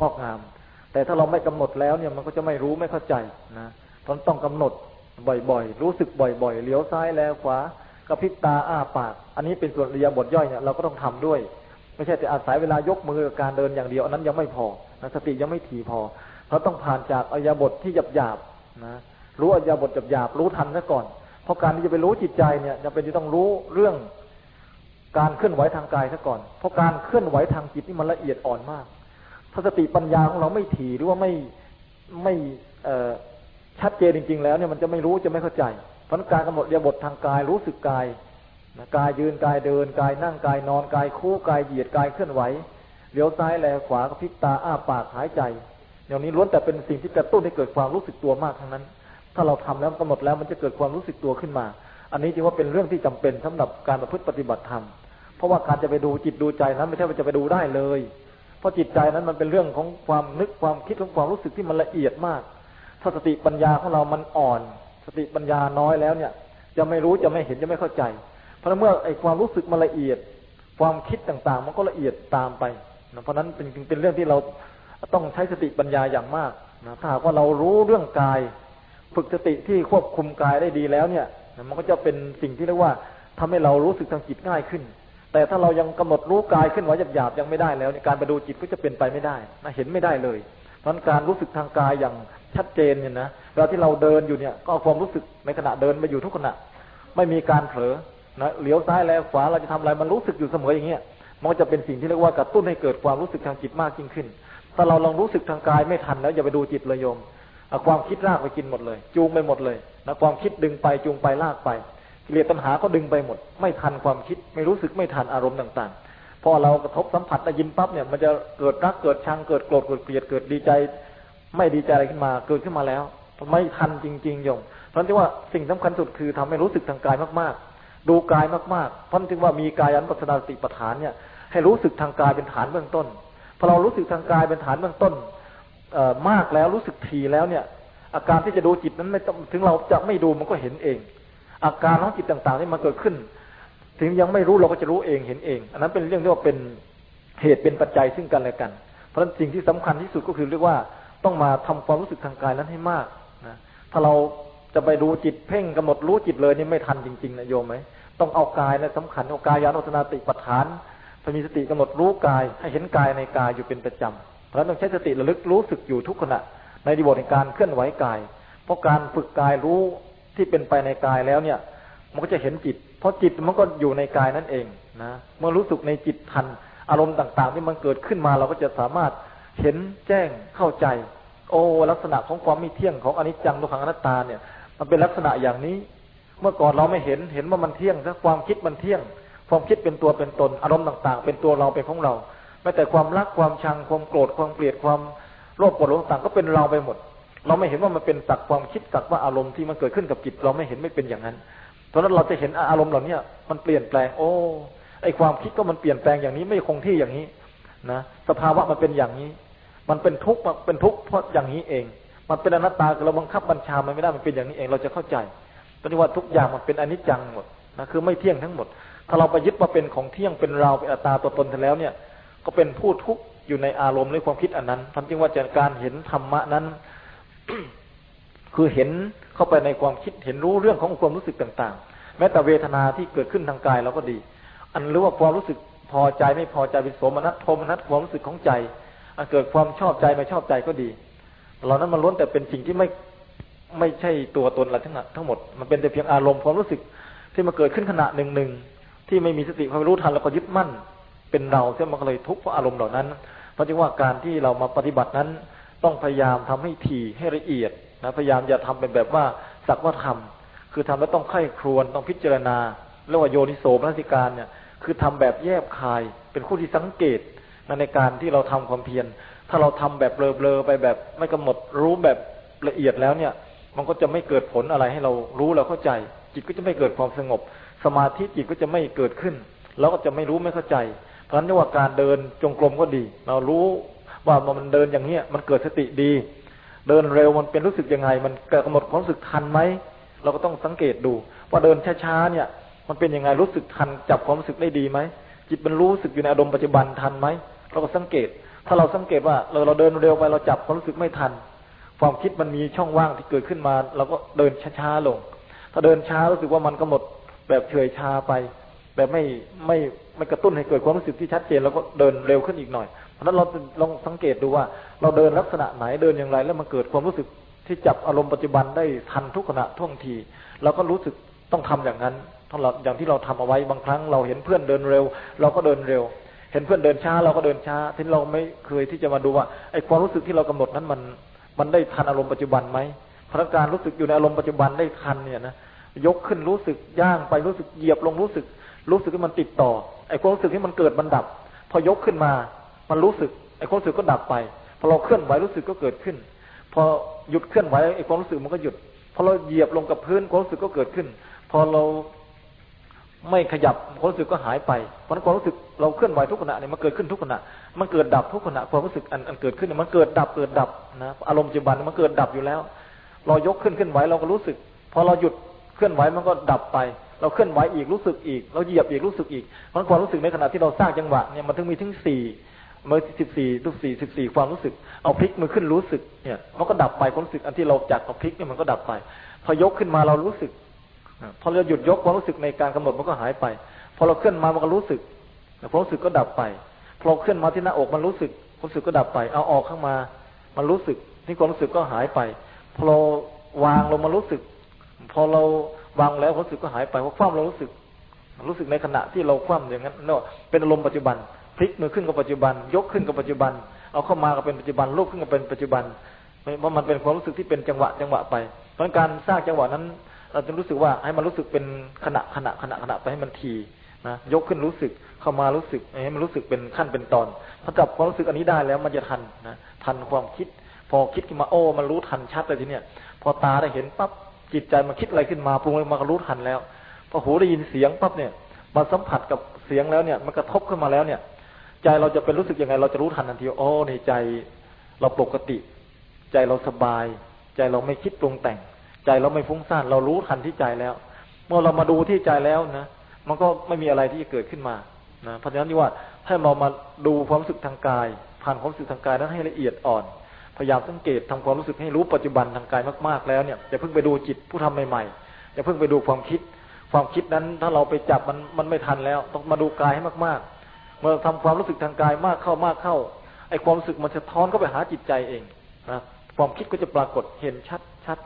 งอกงาม แต่ถ้าเราไม่กำหนดแล้วเนี่ยมันก็จะไม่รู้ไม่เข้าใจนะตอนต้องกำหนดบ่อยๆ รู้สึกบ่อยๆเลี้ยวซ้ายแล้วขวากระพริบตาอ้าปาก อันนี้เป็นส่วนเรียบทย่อยเนี่ยเราก็ต้องทำด้วย ไม่ใช่แต่อาศัยเวลายกมือการเดินอย่างเดียวอันนั้นยังไม่พอนะสติยังไม่ถี่พอเราต้องผ่านจากอายบทที่หยาบๆนะรู้อายบทหยาบๆรู้ทันซะก่อน เพราะการที่จะไปรู้จิตใจเนี่ยจะเป็นที่ต้องรู้เรื่องการเคลื่อนไหวทางกายซะก่อน เพราะการเคลื่อนไหวทางจิตนี่มันละเอียดอ่อนมาก ถ้าสติปัญญาของเราไม่ถี่หรือว่าไม่ไม่ชัดเจนจริง ๆ แล้วเนี่ยมันจะไม่รู้จะไม่เข้าใจเพราะการกำหนดเรียบททางกายรู้สึกกายนะกายยืนกายเดิน กายนั่งกายนอนกายคู่กายเหยียดกายเคลื่อนไหวเลี้ยวซ้ายแลขวากระพริบตาอ้าปากหายใจอย่างนี้ล้วนแต่เป็นสิ่งที่กระตุ้นให้เกิดความรู้สึกตัวมากทั้งนั้น ถ้าเราทำแล้วกำหนดแล้วมันจะเกิดความรู้สึกตัวขึ้นมา อันนี้จึงว่าเป็นเรื่องที่จำเป็นสำหรับการประพฤติปฏิบัติธรรมเพราะว่าการจะไปดูจิตดูใจนั้นไม่ใช่ว่าจะไปดูได้เลย ราะจิตใจนั้นมันเป็นเรื่องของความนึกความคิดของความรู้สึกที่มันละเอียดมาก ถ้าสติปัญญาของเรามันอ่อน สติปัญญาน้อยแล้วเนี่ย จะไม่รู้จะไม่เห็นจะไม่เข้าใจ เพราะเมื่อไอ้ความรู้สึกมันละเอียด ความคิดต่างๆ มันก็ละเอียดตามไปเพราะนั้นเป็นเป็นเรื่องที่เราต้องใช้สติปัญญาอย่างมากนะถ้าหากว่าเรารู้เรื่องกาย ฝึกสติที่ควบคุมกายได้ดีแล้วเนี่ย มันก็จะเป็นสิ่งที่เรียกว่าทำให้เรารู้สึกทางจิตง่ายขึ้น แต่ถ้าเรายังกำหนดรู้กายขึ้นไหวหยาบๆยังไม่ได้แล้วการไปดูจิตก็จะเป็นไปไม่ได้นะเห็นไม่ได้เลยเพราะการรู้สึกทางกายอย่างชัดเจนเนี่ยนะเวลาที่เราเดินอยู่เนี่ย ก็ความรู้สึกในขณะเดินมาอยู่ทุกขณะ ไม่มีการเผลอนะเลี้ยวซ้ายแล้วขวาเราจะทำอะไรมันรู้สึกอยู่เสมออย่างเงี้ยมันจะเป็นสิ่งที่เรียกว่ากระตุ้นให้เกิดความรู้สึกทางจิตมากยิ่งขึ้น ถ้าเราลองรู้สึกทางกายไม่ทันแล้วอย่าไปดูจิตเลยโยมความคิดลากไปกินหมดเลย จูงไปหมดเลยนะความคิดดึงไปจูงไปลากไป กิเลสตัณหาก็ดึงไปหมด ไม่ทันความคิด ไม่รู้สึกไม่ทันอารมณ์ต่าง ๆ พอเรากระทบสัมผัสได้ยินปั๊บเนี่ยมันจะเกิดรักเกิดชังเกิดโกรธเกิดเกลียดเกิดดีใจ ไม่ดีใจอะไรขึ้นมาเกิดขึ้นมาแล้วไม่ทันจริงๆโยมเพราะฉะนั้นว่าสิ่งสำคัญสุดคือทำให้รู้สึกทางกายมากๆ ดูกายมากๆเพราะถึงว่ามีกายันปัสนาสติปัฏฐานเนี่ย ให้รู้สึกทางกายเป็นฐานเบื้องต้นพอเรารู้สึกทางกายเป็นฐานเบื้องต้นมากแล้วรู้สึกทีแล้วเนี่ย อาการที่จะดูจิตนั้นไม่ถึงเราจะไม่ดูมันก็เห็นเอง อาการของจิตต่างๆที่มันเกิดขึ้น ถึงยังไม่รู้เราก็จะรู้เองเห็นเอง อันนั้นเป็นเรื่องที่ว่าเป็นเหตุเป็นปัจจัยซึ่งกันและกัน เพราะฉะนั้นสิ่งที่สำคัญที่สุดก็คือเรียกว่าต้องมาทำความรู้สึกทางกายนั้นให้มากนะถ้าเราจะไปดูจิตเพ่งกำหนดรู้จิตเลยนี่ไม่ทันจริงๆนะโยมไหมต้องเอากายนะสำคัญเอากายยานุสนาติปัฏฐานถ้ามีสติกำหนดรู้กายให้เห็นกายในกายอยู่เป็นประจำเพราะฉะนั้นต้องใช้สติระลึกรู้สึกอยู่ทุกขณะในดิบทในการเคลื่อนไหวกาย เพราะการฝึกกายรู้ ที่เป็นไปในกายแล้วเนี่ย มันก็จะเห็นจิต เพราะจิตมันก็อยู่ในกายนั่นเองนะเมื่อรู้สึกในจิตทัน อารมณ์ต่าง ๆ ที่มันเกิดขึ้นมาเราก็จะสามารถเห็นแจ้งเข้าใจ โอ้ลักษณะของความไม่เที่ยงของอนิจจังทุกขังอนัตตาเนี่ย มันเป็นลักษณะอย่างนี้ เมื่อก่อนเราไม่เห็นเห็นว่ามันเที่ยงถ้าความคิดมันเที่ยง ความคิดเป็นตัวเป็นตน อารมณ์ต่าง ๆ เป็นตัวเราเป็นของเราแม้แต่ความรักความชังความโกรธความเกลียดความโลภโกรธต่างก็เป็นเราไปหมด เราไม่เห็นว่ามันเป็นสักความคิดสักว่าอารมณ์ที่มันเกิดขึ้นกับจิต เราไม่เห็นไม่เป็นอย่างนั้น เพราะนั้นเราจะเห็นอารมณ์เหล่านี้มันเปลี่ยนแปลง โอ้ไอความคิดก็มันเปลี่ยนแปลงอย่างนี้ไม่คงที่อย่างนี้นะสภาวะมันเป็นอย่างนี้ มันเป็นทุกข์เป็นทุกข์เพราะอย่างนี้เอง มันเป็นอนัตตาเราบังคับบัญชามันไม่ได้มันเป็นอย่างนี้เองเราจะเข้าใจตอนนี้ว่าทุกอย่างมันเป็นอนิจจังหมดนะคือไม่เที่ยงทั้งหมด ถ้าเราไปยึดมาเป็นของเที่ยงเป็นเราเป็นอัตตาตัวตนแล้วเนี่ย ก็เป็นผู้ทุกข์อยู่ในอารมณ์ในความคิดอันนั้นทำจริงว่าจากการเห็นธรรมะนั้น คือเห็นเข้าไปในความคิดเห็นรู้เรื่องของความรู้สึกต่าง ๆ แม้แต่เวทนาที่เกิดขึ้นทางกายเราก็ดี อันหรือว่าความรู้สึกพอใจไม่พอใจเป็นสมนัตโทมนัตความรู้สึกของใจอันเกิดความชอบใจไม่ชอบใจก็ดีเหล่านั้นมันล้วนแต่เป็นสิ่งที่ไม่ไม่ใช่ตัวตนอะไรทั้งทั้งหมด มันเป็นแต่เพียงอารมณ์ความรู้สึกที่มาเกิดขึ้นขณะหนึ่งหนึ่งที่ไม่มีสติความรู้ทันแล้วก็ยึดมั่น เป็นเราเสียมันก็เลยทุกข์เพราะอารมณ์เหล่านั้น เพราะจึงว่าการที่เรามาปฏิบัตินั้น ต้องพยายามทำให้ถี่ให้ละเอียดนะพยายามอย่าทำเป็นแบบว่าสักว่าทำคือทำแล้วต้องไข้ครวนต้องพิจารณาเรียกว่าโยนิโสมนสิการเนี่ย คือทำแบบแยบคาย เป็นคู่ที่สังเกตในการที่เราทำความเพียรถ้าเราทำแบบเบลอๆไปแบบไม่กำหนดรู้แบบละเอียดแล้วเนี่ย มันก็จะไม่เกิดผลอะไรให้เรารู้เราเข้าใจ จิตก็จะไม่เกิดความสงบ สมาธิจิตก็จะไม่เกิดขึ้นเราก็จะไม่รู้ไม่เข้าใจ เพราะฉะนั้นว่าการเดินจงกรมก็ดี เรารู้ ว่ามันเดินอย่างเนี้ยมันเกิดสติดี เดินเร็วมันเป็นรู้สึกยังไง มันกำหนดความรู้สึกทันไหมเราก็ต้องสังเกตดูว่าเดินช้าๆเนี่ย มันเป็นยังไงรู้สึกทันจับความรู้สึกได้ดีไหมจิตมันรู้สึกอยู่ในอารมณ์ปัจจุบันทันไหมเราก็สังเกต ถ้าเราสังเกตว่าเราเราเดินเร็วไปเราจับความรู้สึกไม่ทัน ความคิดมันมีช่องว่างที่เกิดขึ้นมาเราก็เดินช้าๆลง ถ้าเดินช้ารู้สึกว่ามันกำหนดแบบเฉยชาไป แบบไม่ไม่ไม่กระตุ้นให้เกิดความรู้สึกที่ชัดเจนแล้วก็เดินเร็วขึ้นอีกหน่อย เพราะนั้นเราลองสังเกตดูว่า เราเดินลักษณะไหนเดินอย่างไร แล้วมันเกิดความรู้สึกที่จับอารมณ์ปัจจุบันได้ทันทุกขณะท่วงทีเราก็รู้สึกต้องทำอย่างนั้นทั้งเราอย่างที่เราทำเอาไว้บางครั้งเราเห็นเพื่อนเดินเร็ว เราก็เดินเร็ว เห็นเพื่อนเดินช้า เราก็เดินช้าที่เราไม่เคยที่จะมาดูว่าไอ้ความรู้สึกที่เรากำหนดนั้นมัน มันได้ทันอารมณ์ปัจจุบันไหมพนักการรู้สึกอยู่ในอารมณ์ปัจจุบันได้ทันเนี่ยนะยกขึ้นรู้สึกย่างไปรู้สึกเหยียบลงรู้สึก รู้สึกที่มันติดต่อไอ้ความรู้สึกที่มันเกิดมันดับ พอยกขึ้นมา มันรู้สึกไอ้ความรู้สึกก็ดับไป พอเราเคลื่อนไหวรู้สึกก็เกิดขึ้น พอหยุดเคลื่อนไหวไอ้ความรู้สึกมันก็หยุด พอเราเหยียบลงกับพื้นความรู้สึกก็เกิดขึ้น พอเราไม่ขยับความรู้สึกก็หายไป เพราะความรู้สึกเราเคลื่อนไหวทุกขณะเนี่ยมันเกิดขึ้นทุกขณะ มันเกิดดับทุกขณะความรู้สึกอันอันเกิดขึ้นเนี่ยมันเกิดดับเกิดดับนะอารมณ์ปัจจุบันมันเกิดดับอยู่แล้ว เรายกขึ้นขึ้นไหวเราก็รู้สึก พอเราหยุดเคลื่อนไหวมันก็ดับไป เราเคลื่อนไหวอีกรู้สึกอีก เราเหยียบอีกรู้สึกอีก เพราะความรู้สึกในขณะที่เราสร้างจังหวะเนี่ยมันถึงมีถึงสี่ เมื่อสิบสี่ทุกสี่สิบสี่ความรู้สึก เอาพลิกมือขึ้นรู้สึกเนี่ยมันก็ดับไปความรู้สึกอันที่เราจากเอาพลิกเนี่ยมันก็ดับไป พอยกขึ้นมาเรารู้สึกพอเราหยุดยกความรู้สึกในการกำหนดมันก็หายไป พอเราเคลื่อนมามันก็รู้สึกความรู้สึกก็ดับไปพอเราเคลื่อนมาที่หน้าอกมันรู้สึกความรู้สึกก็ดับไป เอาออกข้างมา มันรู้สึกที่ความรู้สึกก็หายไป พอเราวางลงมารู้สึก พอเราวางแล้วความรู้สึกก็หายไปเพราะความเรารู้สึก รู้สึกในขณะที่เราคว่ำอย่างนั้นเนาะเป็นอารมณ์ปัจจุบัน พลิกมือขึ้นกับปัจจุบัน ยกขึ้นกับปัจจุบัน เอาเข้ามาก็เป็นปัจจุบันลุกขึ้นก็เป็นปัจจุบันเพราะมันเป็นความรู้สึกที่เป็นจังหวะจังหวะไป เพราะการสร้างจังหวะนั้น เราจะรู้สึกว่าให้มันรู้สึกเป็นขณะขณะขณะขณะไปให้มันทีนะยกขึ้นรู้สึกเข้ามารู้สึกให้มันรู้สึกเป็นขั้นเป็นตอนพอจับความรู้สึกอันนี้ได้แล้วมันจะทันนะทันความคิด พอคิดขึ้นมาโอ้มันรู้ทันชัดเลยทีเนี้ยพอตาได้เห็นปั๊บจิตใจมันคิดอะไรขึ้นมาปรุงอะไรมาก็รู้ทันแล้วพอหูได้ยินเสียงปั๊บเนี่ยมาสัมผัสกับเสียงแล้วเนี่ย มันกระทบขึ้นมาแล้วเนี่ย ใจเราจะเป็นรู้สึกยังไง เราจะรู้ทันทันทีโอ้ในใจเราปกติ ใจเราสบาย ใจเราไม่คิดปรุงแต่ง ใจเราไม่ฟุ้งซ่าน เรารู้ทันที่ใจแล้ว เมื่อเรามาดูที่ใจแล้วนะมันก็ไม่มีอะไรที่จะเกิดขึ้นมานะเพราะฉะนั้นที่ว่าถ้เรามาดูความรู้สึกทางกาย ผ่านความรู้สึกทางกายนั้นให้ละเอียดอ่อน พยายามสังเกตทำความรู้สึกให้รู้ปัจจุบันทางกายมากๆแล้วเนี่ยอย่าเพิ่งไปดูจิตผู้ทำใหม่ๆอย่าเพิ่งไปดูความคิด ความคิดนั้นถ้าเราไปจับมันมันไม่ทันแล้ว ต้องมาดูกายให้มากๆ เมื่อทำความรู้สึกทางกายมากเข้ามากเข้าไอ้ความรู้สึกมันจะท้อนเข้าไปหาจิตใจเองนะความคิดก็จะปรากฏเห็นชัดชัด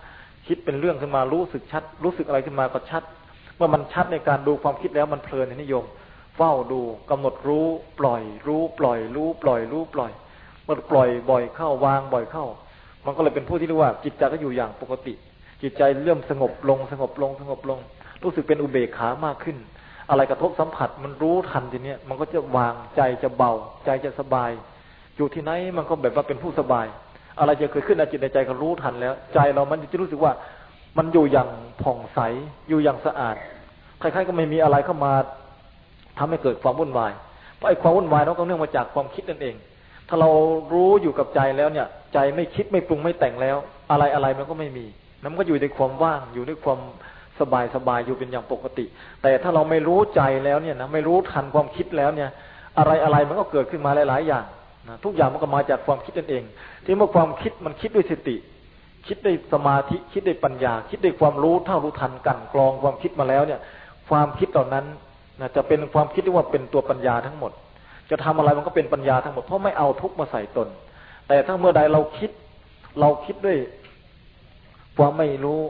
คิดเป็นเรื่องขึ้นมารู้สึกชัด รู้สึกอะไรขึ้นมาก็ชัด เมื่อมันชัดในการดูความคิดแล้วมันเพลินนิยมเฝ้าดูกำหนดรู้ปล่อย รู้ปล่อย รู้ปล่อย รู้ปล่อยเมื่อปล่อยบ่อยเข้าวางบ่อยเข้า มันก็เลยเป็นผู้ที่เรียกว่า จิตใจก็อยู่อย่างปกติ จิตใจเริ่มสงบลงสงบลงสงบลง รู้สึกเป็นอุเบกขามากขึ้น อะไรกระทบสัมผัส มันรู้ทันทีเนี้ยมันก็จะวางใจจะเบา ใจจะสบาย อยู่ที่ไหนมันก็แบบว่าเป็นผู้สบาย อะไรจะเกิดขึ้นในจิตในใจก็รู้ทันแล้ว ใจเรามันจะรู้สึกว่า มันอยู่อย่างผ่องใสอยู่อย่างสะอาดใครๆก็ไม่มีอะไรเข้ามาทำให้เกิดความวุ่นวายเพราะไอ้ความวุ่นวายนั้นก็เนื่องมาจากความคิดนั่นเอง ถ้าเรารู้อยู่กับใจแล้วเนี่ย ใจไม่คิดไม่ปรุงไม่แต่งแล้ว อะไรอะไรมันก็ไม่มีมันก็อยู่ในความว่างอยู่ในความ สบายสบายอยู่เป็นอย่างปกติ แต่ถ้าเราไม่รู้ใจแล้วเนี่ยนะไม่รู้ทันความคิดแล้วเนี่ย อะไรอะไรมันก็เกิดขึ้นมาหลาย ๆ อย่างนะทุกอย่างมันก็มาจากความคิดนั่นเอง ที่เมื่อความคิดมันคิดด้วยสติ คิดด้วยสมาธิคิดด้วยปัญญา คิดด้วยความรู้เท่ารู้ทันกันกรองความคิดมาแล้วเนี่ย ความคิดเหล่านั้นนะจะเป็นความคิดที่ว่าเป็นตัวปัญญาทั้งหมด จะทำอะไรมันก็เป็นปัญญาทั้งหมดเพราะไม่เอาทุกมาใส่ตน แต่ถ้าเมื่อใดเราคิด เราคิดด้วยความไม่รู้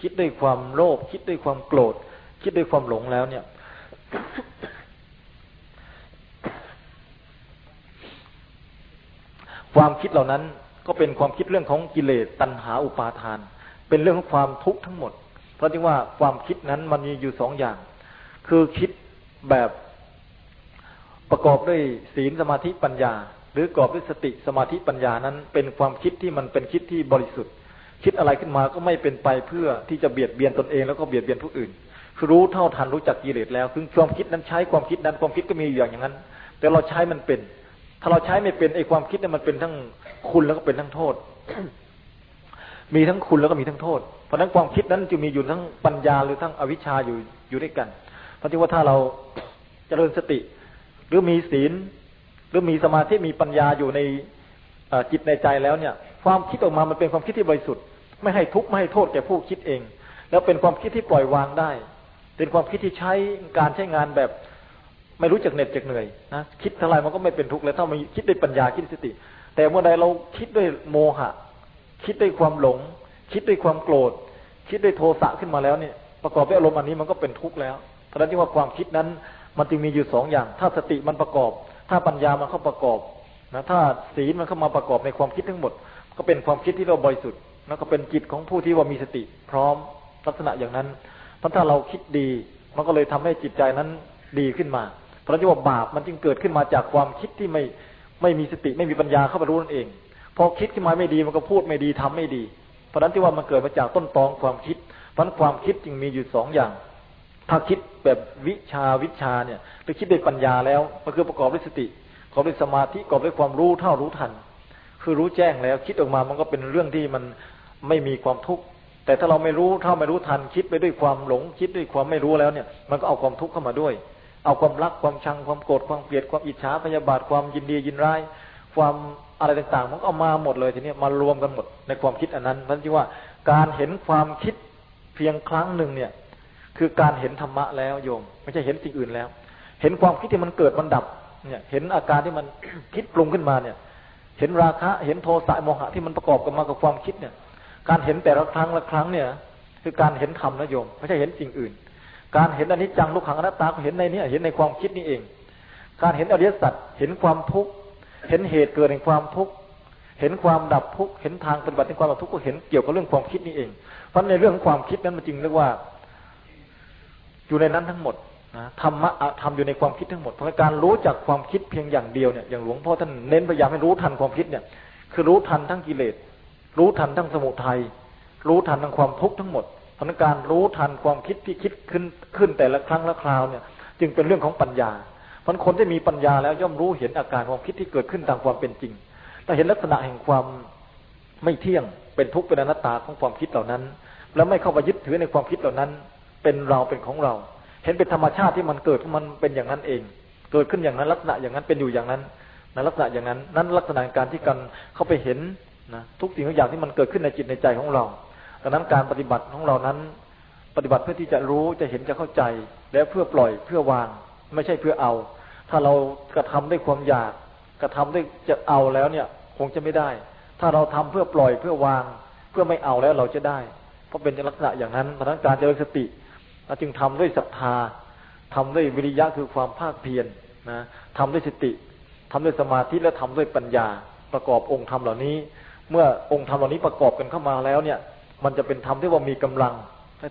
คิดด้วยความโลภคิดด้วยความโกรธ คิดด้วยความหลงแล้วเนี่ย ความคิดเหล่านั้นก็เป็นความคิดเรื่องของกิเลสตัณหาอุปาทาน เป็นเรื่องของความทุกข์ทั้งหมด เพราะที่ว่าความคิดนั้นมันมีอยู่สองอย่าง คือคิดแบบประกอบด้วยศีลสมาธิปัญญา หรือประกอบด้วยสติสมาธิปัญญานั้น เป็นความคิดที่มันเป็นคิดที่บริสุทธิ์ คิดอะไรขึ้นมาก็ไม่เป็นไปเพื่อที่จะเบียดเบียนตนเองแล้วก็เบียดเบียนผู้อื่นคือรู้เท่าทันรู้จักกิเลสแล้วคือความคิดนั้นใช้ความคิดนั้นความคิดก็มีอย่างอย่างนั้น แต่เราใช้มันเป็น ถ้าเราใช้ไม่เป็นไอ้ความคิดนั้นมันเป็นทั้งคุณแล้วก็เป็นทั้งโทษ มีทั้งคุณแล้วก็มีทั้งโทษ เพราะนั้นความคิดนั้นจะมีอยู่ทั้งปัญญาหรือทั้งอวิชชาอยู่อยู่ด้วยกันเพราะที่ว่าถ้าเราเจริญสติ หรือมีศีล หรือมีสมาธิมีปัญญาอยู่ในจิตในใจแล้วเนี่ย ความคิดออกมามันเป็นความคิดที่บริสุทธิ์ไม่ให้ทุกข์ไม่ให้โทษแก่ผู้คิดเอง แล้วเป็นความคิดที่ปล่อยวางได้ เป็นความคิดที่ใช้การใช้งานแบบ ไม่รู้จักเหน็ดจักเหนื่อยนะคิดเท่าไรมันก็ไม่เป็นทุกข์แล้วถ้ามันคิดด้วยปัญญาคิดสติ แต่เมื่อใดเราคิดด้วยโมหะ คิดด้วยความหลง คิดด้วยความโกรธ คิดด้วยโทสะขึ้นมาแล้วเนี่ย ประกอบด้วยอารมณ์อันนี้มันก็เป็นทุกข์แล้วเพราะนั้นที่ว่าความคิดนั้น มันจึงมีอยู่สองอย่าง ถ้าสติมันประกอบ ถ้าปัญญามันเข้าประกอบนะถ้าศีลมันเข้ามาประกอบในความคิดทั้งหมด ก็เป็นความคิดที่เราบริสุทธิ์แล้วก็เป็นจิตของผู้ที่ว่ามีสติ พร้อมลักษณะอย่างนั้นเพราะถ้าเราคิดดีมันก็เลยทำให้จิตใจนั้นดีขึ้นมา เพราะที่ว่าบาปมันจึงเกิดขึ้นมาจากความคิดที่ไม่ไม่มีสติไม่มีปัญญาเข้าไปรู้นั่นเองพอคิดขึ้นมาไม่ดีมันก็พูดไม่ดีทำไม่ดี เพราะนั้นที่ว่ามันเกิดมาจากต้นตองความคิด เพราะนั้นความคิดจึงมีอยู่สองอย่าง ถ้าคิดแบบวิชาวิชาเนี่ยไปคิดด้วยปัญญาแล้วมันคือประกอบด้วยสติประกอบด้วยสมาธิประกอบด้วยความรู้เท่ารู้ทัน คือรู้แจ้งแล้ว คิดออกมามันก็เป็นเรื่องที่มันไม่มีความทุกข์แต่ถ้าเราไม่รู้เท่าไม่รู้ทันคิดไปด้วยความหลง คิดด้วยความไม่รู้แล้วเนี่ย มันก็เอาความทุกข์เข้ามาด้วย เอาความรักความชังความโกรธความเกลียดความอิจฉาพยาบาทความยินดียินร้าย ความอะไรต่างๆ มันก็เอามาหมดเลยทีนี้มารวมกันหมดในความคิดอันนั้นนั่นที่ว่าการเห็นความคิดเพียงครั้งหนึ่งเนี่ย คือการเห็นธรรมะแล้วโยม ไม่ใช่เห็นสิ่งอื่นแล้ว เห็นความคิดที่มันเกิดมันดับ เนี่ย เห็นอาการที่มันคิดปรุงขึ้นมาเนี่ย เห็นราคะ เห็นโทสะโมหะที่มันประกอบกันมากับความคิดเนี่ย การเห็นแต่ละครั้งละครั้งเนี่ย คือการเห็นธรรมนะโยมไม่ใช่เห็นสิ่งอื่น การเห็นอนิจจังลูกขังอนัตตาก็เห็นในนี้เห็นในความคิดนี่เอง การเห็นอริยสัจเห็นความทุกข์เห็นเหตุเกิดแห่งความทุกข์เห็นความดับทุกข์เห็นทางปฏิบัติในความดับทุกข์ก็เห็นเกี่ยวกับเรื่องความคิดนี่เอง เพราะในเรื่องของความคิดนั้นมันจริงเรียกว่า อยู่ในนั้นทั้งหมด นะธรรมะทำอยู่ในความคิดทั้งหมด เพราะการรู้จักความคิดเพียงอย่างเดียวเนี่ยอย่างหลวงพ่อท่านเน้นพยายามให้รู้ทันความคิดเนี่ย คือรู้ทันทั้งกิเลส รู้ทันทั้งสมุทัยรู้ทันทั้งความทุกข์ทั้งหมดเพราะการรู้ทันความคิดที่คิดขึ้นขึ้นแต่ละครั้งละคราวเนี่ย จึงเป็นเรื่องของปัญญาเพราะคนที่มีปัญญาแล้วย่อมรู้เห็นอาการความคิดที่เกิดขึ้นตามความเป็นจริงถ้าเห็นลักษณะแห่งความไม่เที่ยงเป็นทุกข์เป็นอนัตตาของความคิดเหล่านั้น แล้วไม่เข้าไปยึดถือในความคิดเหล่านั้น เป็นเราเป็นของเรา เห็นเป็นธรรมชาติที่มันเกิดมันเป็นอย่างนั้นเอง เกิดขึ้นอย่างนั้นลักษณะอย่างนั้นเป็นอยู่อย่างนั้นในลักษณะอย่างนั้น นั้นลักษณะการที่กันเข้าไปเห็นนะทุกสิ่งทุกอย่างที่มันเกิดขึ้นในจิตในใจของเราดังนั้นการปฏิบัติของเรานั้น ปฏิบัติเพื่อที่จะรู้จะเห็นจะเข้าใจ และเพื่อปล่อยเพื่อวาง ไม่ใช่เพื่อเอา ถ้าเรากระทำด้วยความอยาก กระทำด้วยจะเอาแล้วเนี่ย คงจะไม่ได้ ถ้าเราทำเพื่อปล่อยเพื่อวาง เพื่อไม่เอาแล้วเราจะได้ เพราะเป็นลักษณะอย่างนั้นพนักการเจริญสติ เราจึงทำด้วยศรัทธาทำด้วยวิริยะคือความภาคเพียรนะทำด้วยสติทำด้วยสมาธิและทำด้วยปัญญา ประกอบองค์ธรรมเหล่านี้ เมื่อองค์ธรรมเหล่านี้ประกอบกันเข้ามาแล้วเนี่ย มันจะเป็นธรรมที่ว่ามีกำลัง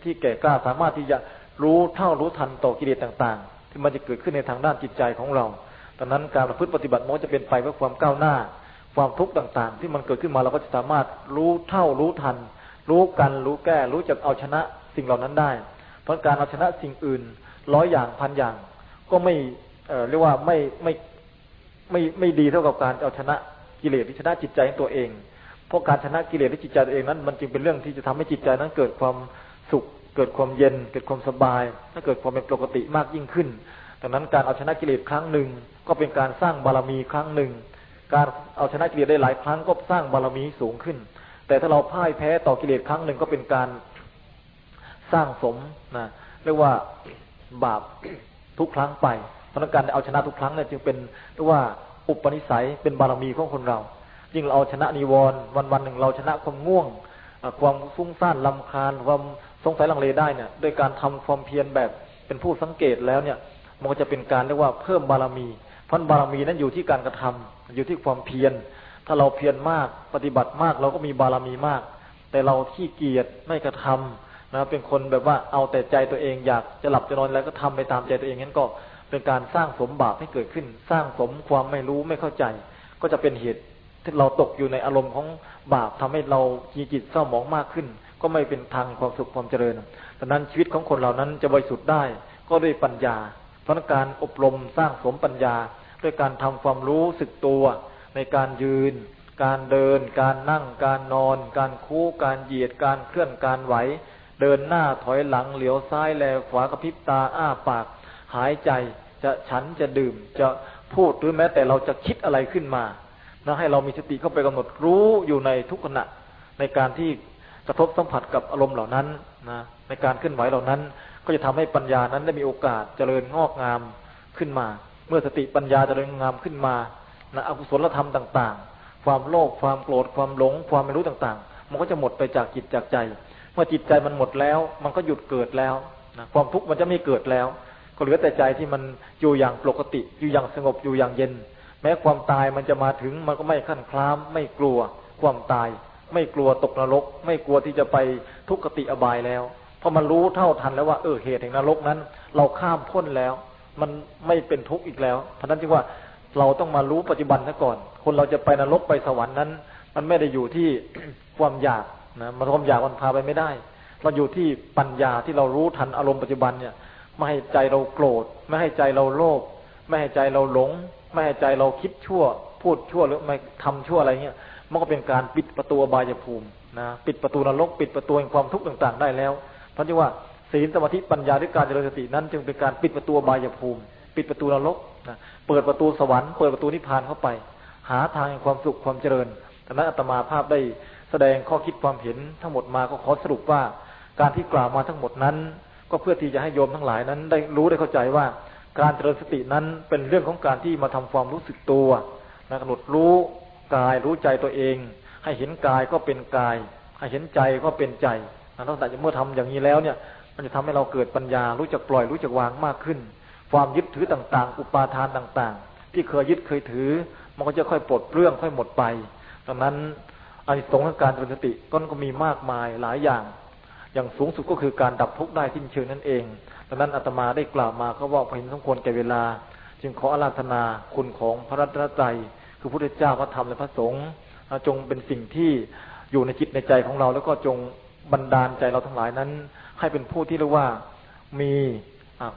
ที่แก่กล้าสามารถที่จะรู้เท่ารู้ทันต่อกิเลสต่างๆ ที่มันจะเกิดขึ้นในทางด้านจิตใจของเราดังนั้นการประพฤติปฏิบัติมันจะเป็นไปเพื่อความก้าวหน้า ความทุกข์ต่างๆ ที่มันเกิดขึ้นมาเราก็จะสามารถรู้เท่ารู้ทัน รู้กันรู้แก้รู้จักเอาชนะสิ่งเหล่านั้นได้ เพราะการเอาชนะสิ่งอื่นร้อยอย่างพันอย่าง ก็ไม่เรียกว่าไม่ไม่ไม่ไม่ดีเท่ากับการเอาชนะกิเลสที่ชนะจิตใจของตัวเอง เพราะการชนะกิเลสในจิตใจตัวเองนั้น มันจึงเป็นเรื่องที่จะทำให้จิตใจนั้นเกิดความสุข เกิดความเย็น เกิดความสบายถ้าเกิดความเป็นปกติมากยิ่งขึ้น ดังนั้นการเอาชนะกิเลสครั้งหนึ่งก็เป็นการสร้างบารมีครั้งหนึ่ง การเอาชนะกิเลสได้หลายครั้งก็สร้างบารมีสูงขึ้น แต่ถ้าเราพ่ายแพ้ต่อกิเลสครั้งหนึ่งก็เป็นการ สร้างสมนะเรียกว่าบาปทุกครั้งไปเพราะนั้นการเอาชนะทุกครั้งเนี่ยจึงเป็นเรียกว่าอุปนิสัยเป็นบารมีของคนเรายิ่งเราเอาชนะนิวรณ์วันวันหนึ่งเราชนะความง่วง ความฟุ้งซ่านลำคาญความสงสัยลังเลได้เนี่ยด้วยการทำความเพียรแบบเป็นผู้สังเกตแล้วเนี่ยมันก็จะเป็นการเรียกว่าเพิ่มบารมีเพราะบารมีนั้นอยู่ที่การกระทำอยู่ที่ความเพียรถ้าเราเพียรมากปฏิบัติมากเราก็มีบารมีมาก แต่เราที่เกียจไม่กระทำ นะเป็นคนแบบว่าเอาแต่ใจตัวเองอยากจะหลับจะนอนแล้วก็ทำไปตามใจตัวเองนั้นก็เป็นการสร้างสมบาปให้เกิดขึ้น สร้างสมความไม่รู้ไม่เข้าใจ ก็จะเป็นเหตุที่เราตกอยู่ในอารมณ์ของบาปทำให้เราจีจิตเศร้าหมองมากขึ้น ก็ไม่เป็นทางความสุขความเจริญดังนั้นชีวิตของคนเหล่านั้นจะบริสุทธิ์ได้ก็ด้วยปัญญา เพราะการอบรมสร้างสมปัญญา ด้วยการทำความรู้สึกตัว ในการยืน การเดิน การนั่ง การนอน การคู่การเหยียดการเคลื่อนการไหว เดินหน้าถอยหลังเหลียวซ้ายแลขวากระพริบตาอ้าปาก หายใจจะฉันจะดื่มจะพูดหรือแม้แต่เราจะคิดอะไรขึ้นมานะให้เรามีสติเข้าไปกำหนดรู้อยู่ในทุกขณะ ในการที่กระทบสัมผัสกับอารมณ์เหล่านั้นนะในการเคลื่อนไหวเหล่านั้น ก็จะทำให้ปัญญานั้นได้มีโอกาสเจริญงอกงามขึ้นมา เมื่อสติปัญญาเจริญงามขึ้นมานะอกุศลธรรมต่าง ๆ ความโลภความโกรธความหลง ความไม่รู้ต่างๆ มันก็จะหมดไปจากจิตจากใจ มื่อจิตใจมันหมดแล้ว มันก็หยุดเกิดแล้วนะความทุกข์มันจะไม่เกิดแล้ว ก็เหลือแต่ใจที่มันอยู่อย่างปกติ อยู่อย่างสงบอยู่อย่างเย็น แม้ความตายมันจะมาถึงมันก็ไม่ขั้นคลาม ไม่กลัว ความตาย ไม่กลัวตกนรก ไม่กลัวที่จะไปทุกขติอบายแล้ว เพราะมันรู้เท่าทันแล้วว่าเออเหตุแห่งนรกนั้น เราข้ามพ้นแล้ว มันไม่เป็นทุกข์อีกแล้วเพราะนั้นจึงว่าเราต้องมารู้ปัจจุบันซะก่อน คนเราจะไปนรกไปสวรรค์นั้น มันไม่ได้อยู่ที่ความอยาก นะมันความอยากมันพาไปไม่ได้ เราอยู่ที่ปัญญาที่เรารู้ทันอารมณ์ปัจจุบันเนี่ย ไม่ให้ใจเราโกรธ ไม่ให้ใจเราโลภไม่ให้ใจเราหลง ไม่ให้ใจเราคิดชั่ว พูดชั่วหรือไม่ทำชั่วอะไรเงี้ยมันก็เป็นการปิดประตูบายภูมินะปิดประตูนรกปิดประตูแห่งความทุกข์ต่าง ๆ ได้แล้ว เพราะฉะว่าศีลสมาธิปัญญาด้วยการเจริญสตินั้น จึงเป็นการปิดประตูบายภูมิ ปิดประตูนรกนะเปิดประตูสวรรค์เปิดประตูนิพพานเข้าไป หาทางแห่งความสุขความเจริญดังนั้นอาตมาภาพได้ แสดงข้อคิดความเห็นทั้งหมดมาก็ขอสรุปว่า การที่กล่าวมาทั้งหมดนั้น ก็เพื่อที่จะให้โยมทั้งหลายนั้น ได้รู้ได้เข้าใจว่า การเจริญสตินั้นเป็นเรื่องของการที่มาทำความรู้สึกตัวนะกำหนดรู้กายรู้ใจตัวเอง ให้เห็นกายก็เป็นกาย ให้เห็นใจก็เป็นใจตั้งแต่เมื่อทำอย่างนี้แล้วเนี่ย มันจะทำให้เราเกิดปัญญารู้จักปล่อยรู้จักวางมากขึ้น ความยึดถือต่างๆ อุปาทานต่างๆ ที่เคยยึดเคยถือ มันก็จะค่อยปลดเปลื้องค่อยหมดไปดังนั้น อนิสงส์ของการเจริญสติก็มีมากมายหลายอย่าง อย่างสูงสุดก็คือการดับทุกข์ได้ที่เชิงนั่นเองดังนั้นอาตมาได้กล่าวมาก็ว่าเห็นสมควรแก่เวลา จึงขออาราธนาคุณของพระรัตนตรัยคือพระพุทธเจ้าพระธรรมและพระสงฆ์จงเป็นสิ่งที่อยู่ในจิตในใจของเรา แล้วก็จงบันดาลใจเราทั้งหลายนั้น ให้เป็นผู้ที่เรียกว่ามี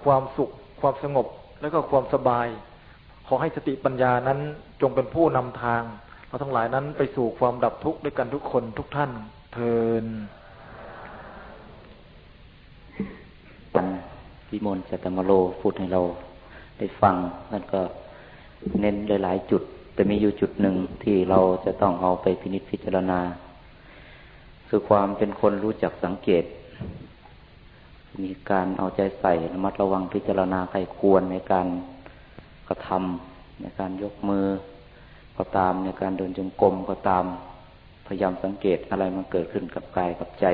ความสุข ความสงบ แล้วก็ความสบาย ขอให้สติปัญญานั้นจงเป็นผู้นำทาง เราทั้งหลายนั้นไปสู่ความดับทุกข์ด้วยกันทุกคนทุกท่านเทินพิมลจตมโลพูดให้เราได้ฟังนั่นก็เน้นหลาย ๆ จุด แต่มีอยู่จุดหนึ่งที่เราจะต้องเอาไปพินิจพิจารณา คือความเป็นคนรู้จักสังเกต มีการเอาใจใส่ระมัดระวังพิจารณาใครควรในการกระทำในการยกมือ ก็ตามในการเดินจงกรมก็ตาม พยายามสังเกตอะไรมันเกิดขึ้นกับกายกับใจ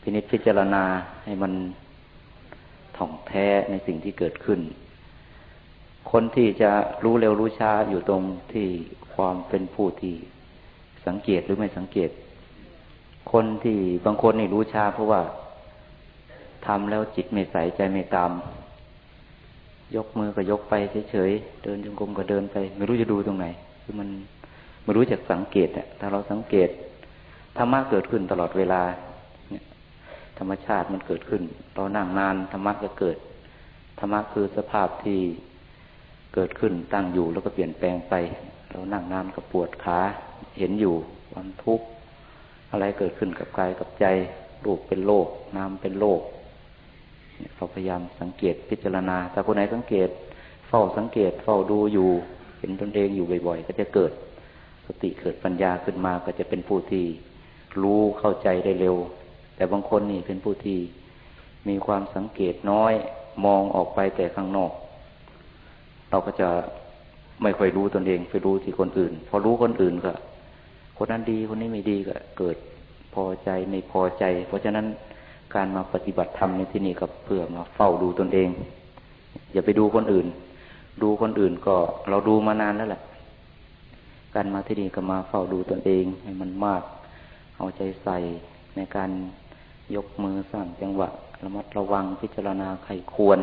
พินิจพิจารณาให้มันถ่องแท้ในสิ่งที่เกิดขึ้น คนที่จะรู้เร็วรู้ช้าอยู่ตรงที่ความเป็นผู้ที่สังเกตหรือไม่สังเกต คนที่บางคนนี่รู้ช้าเพราะว่าทำแล้วจิตไม่ใสใจไม่ตาม ยกมือก็ยกไปเฉยๆ เดินจงกรมก็เดินไป ไม่รู้จะดูตรงไหน คือมันไม่รู้จักสังเกตเนี่ยถ้าเราสังเกตธรรมะเกิดขึ้นตลอดเวลาเนี่ยธรรมชาติมันเกิดขึ้น เรานั่งนานธรรมะก็เกิดธรรมะคือสภาพที่เกิดขึ้นตั้งอยู่แล้วก็เปลี่ยนแปลงไป เรานั่งนานก็ปวดขาเห็นอยู่ความทุกข์อะไรเกิดขึ้นกับกายกับใจรูปเป็นโลกนามเป็นโลกเราพยายามสังเกตพิจารณา ถ้าคนไหนสังเกต เฝ้าสังเกต เฝ้าดูอยู่ เห็นตนเองอยู่บ่อยๆ ก็จะเกิดสติเกิดปัญญาขึ้นมาก็จะเป็นผู้ที่รู้เข้าใจได้เร็ว แต่บางคนนี่เป็นผู้ที่มีความสังเกตน้อยมองออกไปแต่ข้างนอก เราก็จะไม่ค่อยรู้ตนเองไปรู้ที่คนอื่น พอรู้คนอื่นก็คนนั้นดีคนนี้ไม่ดีก็เกิดพอใจไม่พอใจ เพราะฉะนั้นการมาปฏิบัติธรรมในที่นี้ก็เพื่อมาเฝ้าดูตนเอง อย่าไปดูคนอื่น ดูคนอื่นก็ เราดูมานานแล้วแหละ การมาที่นี่ก็มาเฝ้าดูตนเองให้มันมาก เอาใจใส่ในการยกมือสร้างจังหวะระมัดระวังพิจารณาใครควร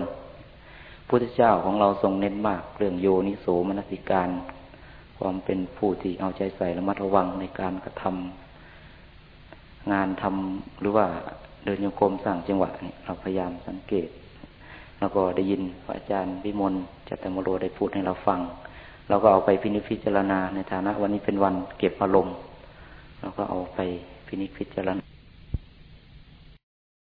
พุทธเจ้าของเราทรงเน้นมากเรื่องโยนิโสมนสิการ ความเป็นผู้ที่เอาใจใส่ระมัดระวังในการกระทำงานทำหรือว่าเดินโยกรมสร้างจังหวะเราพยายามสังเกต แล้วก็ได้ยินพระอาจารย์วิมลจัตตมโรได้พูดให้เราฟัง เราก็เอาไปพินิจพิจารณาในฐานะวันนี้เป็นวันเก็บอารมณ์เราก็เอาไปพินิจพิจารณา